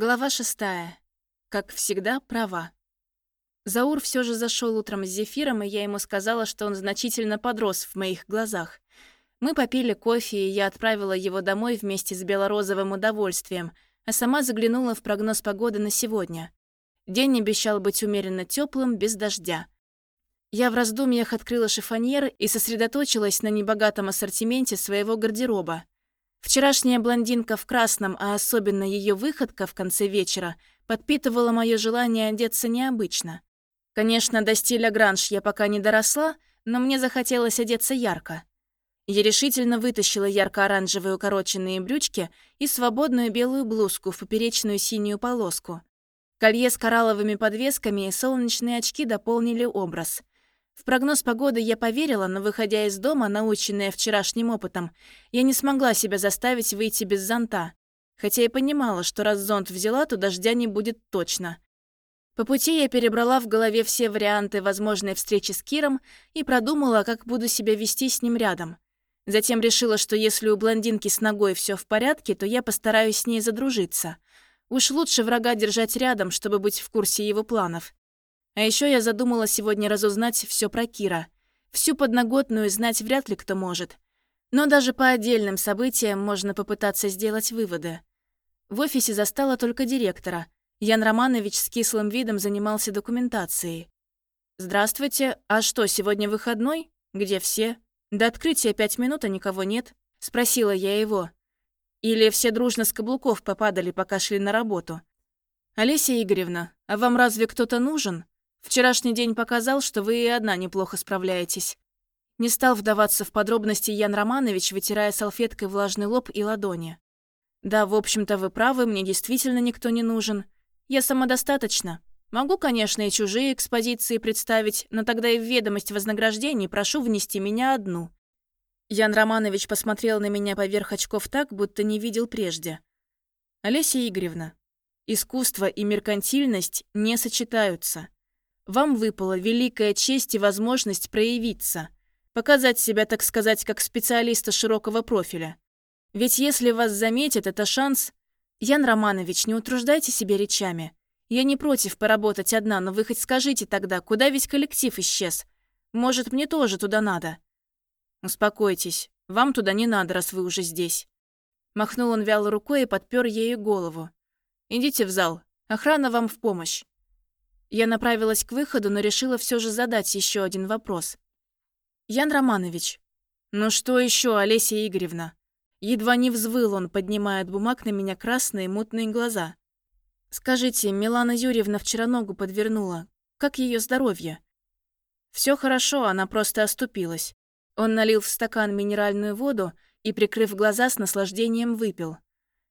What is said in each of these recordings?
Глава шестая. Как всегда, права. Заур все же зашел утром с Зефиром, и я ему сказала, что он значительно подрос в моих глазах. Мы попили кофе, и я отправила его домой вместе с белорозовым удовольствием, а сама заглянула в прогноз погоды на сегодня. День обещал быть умеренно теплым, без дождя. Я в раздумьях открыла шифоньер и сосредоточилась на небогатом ассортименте своего гардероба. Вчерашняя блондинка в красном, а особенно ее выходка в конце вечера, подпитывала мое желание одеться необычно. Конечно, до стиля гранж я пока не доросла, но мне захотелось одеться ярко. Я решительно вытащила ярко-оранжевые укороченные брючки и свободную белую блузку в поперечную синюю полоску. Колье с коралловыми подвесками и солнечные очки дополнили образ. В прогноз погоды я поверила, но, выходя из дома, наученная вчерашним опытом, я не смогла себя заставить выйти без зонта, хотя и понимала, что раз зонт взяла, то дождя не будет точно. По пути я перебрала в голове все варианты возможной встречи с Киром и продумала, как буду себя вести с ним рядом. Затем решила, что если у блондинки с ногой все в порядке, то я постараюсь с ней задружиться. Уж лучше врага держать рядом, чтобы быть в курсе его планов. А еще я задумала сегодня разузнать все про Кира. Всю подноготную знать вряд ли кто может. Но даже по отдельным событиям можно попытаться сделать выводы. В офисе застала только директора. Ян Романович с кислым видом занимался документацией. «Здравствуйте. А что, сегодня выходной? Где все? До открытия пять минут, а никого нет?» – спросила я его. Или все дружно с каблуков попадали, пока шли на работу. «Олеся Игоревна, а вам разве кто-то нужен?» Вчерашний день показал, что вы и одна неплохо справляетесь. Не стал вдаваться в подробности Ян Романович, вытирая салфеткой влажный лоб и ладони. Да, в общем-то, вы правы, мне действительно никто не нужен. Я самодостаточна. Могу, конечно, и чужие экспозиции представить, но тогда и в ведомость вознаграждений прошу внести меня одну. Ян Романович посмотрел на меня поверх очков так, будто не видел прежде. Олеся Игоревна, искусство и меркантильность не сочетаются. Вам выпала великая честь и возможность проявиться, показать себя, так сказать, как специалиста широкого профиля. Ведь если вас заметят, это шанс... Ян Романович, не утруждайте себя речами. Я не против поработать одна, но вы хоть скажите тогда, куда весь коллектив исчез? Может, мне тоже туда надо? Успокойтесь, вам туда не надо, раз вы уже здесь. Махнул он вяло рукой и подпер ею голову. Идите в зал, охрана вам в помощь. Я направилась к выходу, но решила все же задать еще один вопрос. «Ян Романович». «Ну что еще, Олеся Игоревна?» Едва не взвыл он, поднимая от бумаг на меня красные мутные глаза. «Скажите, Милана Юрьевна вчера ногу подвернула. Как ее здоровье?» Все хорошо, она просто оступилась». Он налил в стакан минеральную воду и, прикрыв глаза, с наслаждением выпил.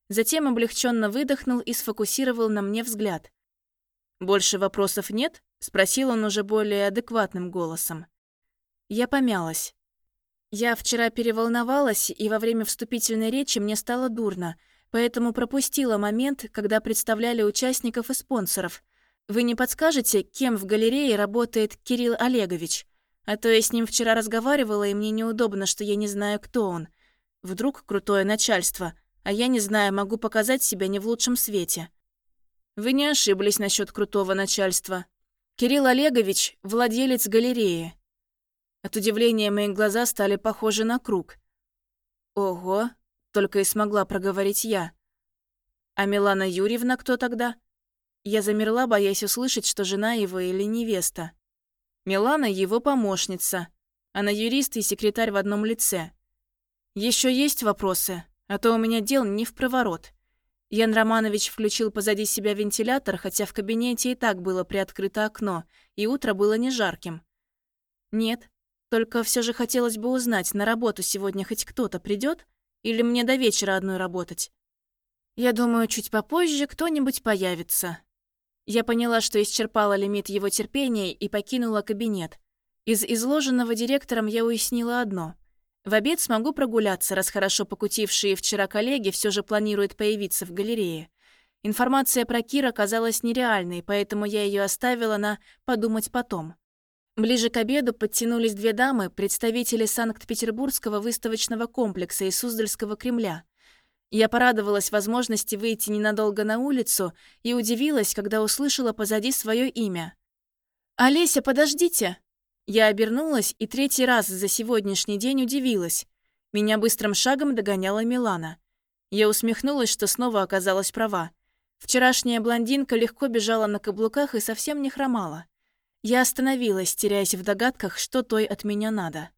Затем облегченно выдохнул и сфокусировал на мне взгляд. «Больше вопросов нет?» — спросил он уже более адекватным голосом. Я помялась. Я вчера переволновалась, и во время вступительной речи мне стало дурно, поэтому пропустила момент, когда представляли участников и спонсоров. Вы не подскажете, кем в галерее работает Кирилл Олегович? А то я с ним вчера разговаривала, и мне неудобно, что я не знаю, кто он. Вдруг крутое начальство, а я не знаю, могу показать себя не в лучшем свете. Вы не ошиблись насчет крутого начальства. Кирилл Олегович – владелец галереи. От удивления мои глаза стали похожи на круг. Ого, только и смогла проговорить я. А Милана Юрьевна кто тогда? Я замерла, боясь услышать, что жена его или невеста. Милана – его помощница. Она юрист и секретарь в одном лице. Еще есть вопросы, а то у меня дел не в проворот. Ян Романович включил позади себя вентилятор, хотя в кабинете и так было приоткрыто окно, и утро было не жарким. Нет, только все же хотелось бы узнать, на работу сегодня хоть кто-то придет, или мне до вечера одной работать. Я думаю, чуть попозже кто-нибудь появится. Я поняла, что исчерпала лимит его терпения и покинула кабинет. Из изложенного директором я уяснила одно — в обед смогу прогуляться, раз хорошо покутившие вчера коллеги все же планируют появиться в галерее. Информация про Кира казалась нереальной, поэтому я ее оставила на «подумать потом». Ближе к обеду подтянулись две дамы, представители Санкт-Петербургского выставочного комплекса и Суздальского Кремля. Я порадовалась возможности выйти ненадолго на улицу и удивилась, когда услышала позади свое имя. «Олеся, подождите!» Я обернулась и третий раз за сегодняшний день удивилась. Меня быстрым шагом догоняла Милана. Я усмехнулась, что снова оказалась права. Вчерашняя блондинка легко бежала на каблуках и совсем не хромала. Я остановилась, теряясь в догадках, что той от меня надо.